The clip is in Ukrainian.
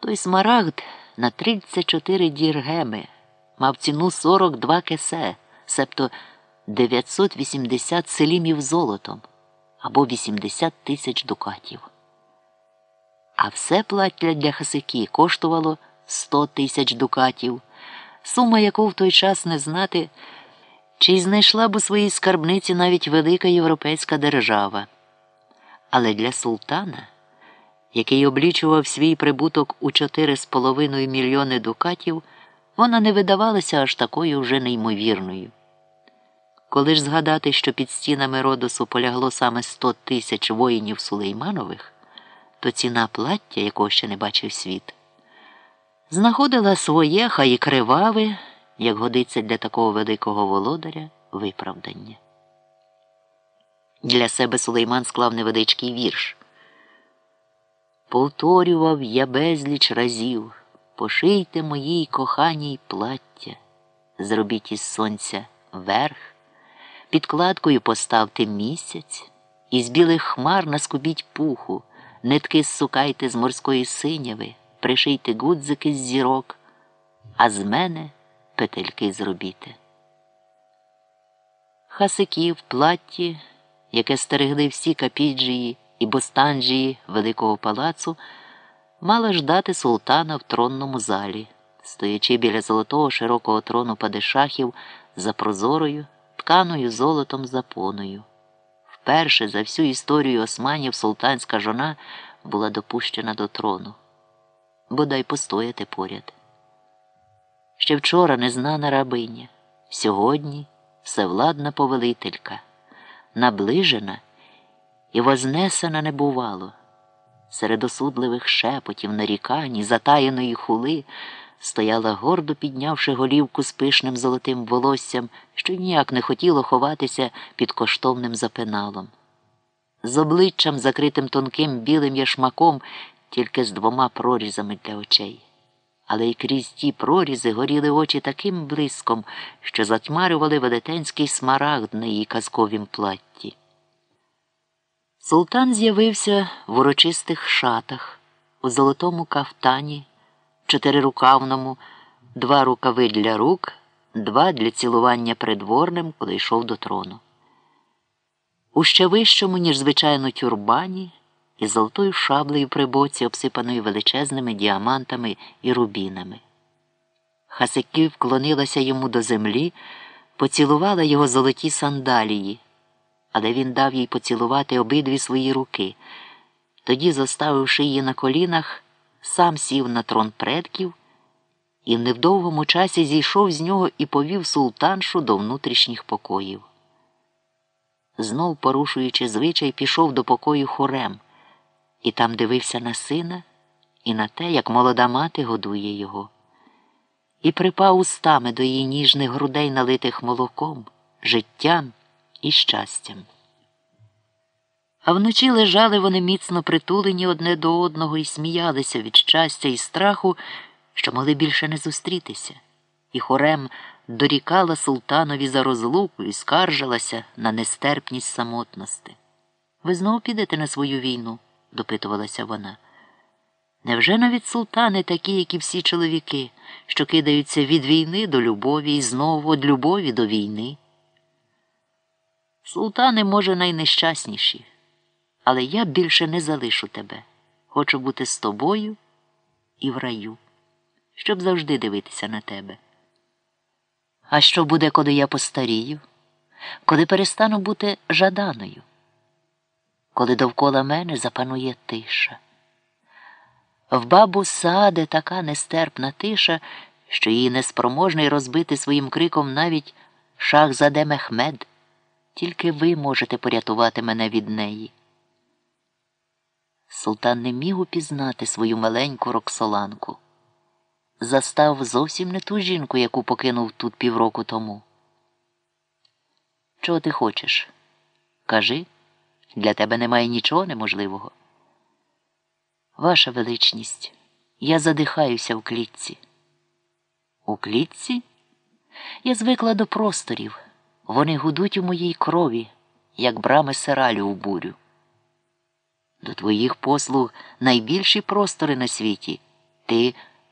Той смарагд на 34 діргеми мав ціну 42 кесе, себто 980 селімів золотом або 80 тисяч дукатів. А все плаття для хасики коштувало 100 тисяч дукатів, сума яку в той час не знати, чи знайшла б у своїй скарбниці навіть велика європейська держава. Але для султана, який облічував свій прибуток у 4,5 мільйони дукатів, вона не видавалася аж такою вже неймовірною. Коли ж згадати, що під стінами Родосу полягло саме 100 тисяч воїнів Сулейманових, то ціна плаття, якого ще не бачив світ, знаходила своє, хай і криваве, як годиться для такого великого володаря, виправдання. Для себе Сулейман склав невеличкий вірш. Повторював я безліч разів, пошийте моїй коханій плаття, зробіть із сонця верх, підкладкою поставте місяць, із білих хмар наскубіть пуху, нитки зсукайте з морської синяви, пришийте гудзики з зірок, а з мене петельки зробіте. Хасики в платті яке стерегли всі капіджії і бостанджії Великого палацу, мала ждати султана в тронному залі, стоячи біля золотого широкого трону падишахів за прозорою, тканою золотом запоною. Вперше за всю історію османів султанська жона була допущена до трону, бодай постояти поряд. Ще вчора незнана рабиня, сьогодні всевладна повелителька наближена і вознесена не бувало. Серед осудливих шепотів, нарікань і затаєної хули стояла гордо піднявши голівку з пишним золотим волоссям, що ніяк не хотіло ховатися під коштовним запиналом. З обличчям, закритим тонким білим яшмаком, тільки з двома прорізами для очей. Але й крізь ті прорізи горіли очі таким блиском, що затьмарювали велетенський смарагд на її казковім платті. Султан з'явився в урочистих шатах, у золотому кафтані, чотирирукавному, два рукави для рук, два для цілування придворним, коли йшов до трону. У ще вищому, ніж звичайно, тюрбані із золотою шаблею при боці, обсипаною величезними діамантами і рубінами. Хасики вклонилася йому до землі, поцілувала його золоті сандалії, але він дав їй поцілувати обидві свої руки. Тоді, заставивши її на колінах, сам сів на трон предків і в невдовгому часі зійшов з нього і повів султаншу до внутрішніх покоїв. Знов, порушуючи звичай, пішов до покою хорем і там дивився на сина і на те, як молода мати годує його, і припав устами до її ніжних грудей, налитих молоком, життям і щастям. А вночі лежали вони міцно притулені одне до одного і сміялися від щастя і страху, що могли більше не зустрітися, і хорем дорікала султанові за розлуку і скаржилася на нестерпність самотності. Ви знову підете на свою війну? допитувалася вона. Невже навіть султани такі, як і всі чоловіки, що кидаються від війни до любові і знову від любові до війни? Султани, може, найнещасніші, але я більше не залишу тебе. Хочу бути з тобою і в раю, щоб завжди дивитися на тебе. А що буде, коли я постарію, коли перестану бути жаданою? коли довкола мене запанує тиша. В бабу саде така нестерпна тиша, що її неспроможний розбити своїм криком навіть шах заде Мехмед. Тільки ви можете порятувати мене від неї. Султан не міг упізнати свою маленьку роксоланку. Застав зовсім не ту жінку, яку покинув тут півроку тому. Чого ти хочеш? Кажи. Для тебе немає нічого неможливого. Ваша величність, я задихаюся в клітці. У клітці? Я звикла до просторів. Вони гудуть у моїй крові, як брами сиралю у бурю. До твоїх послуг найбільші простори на світі. йти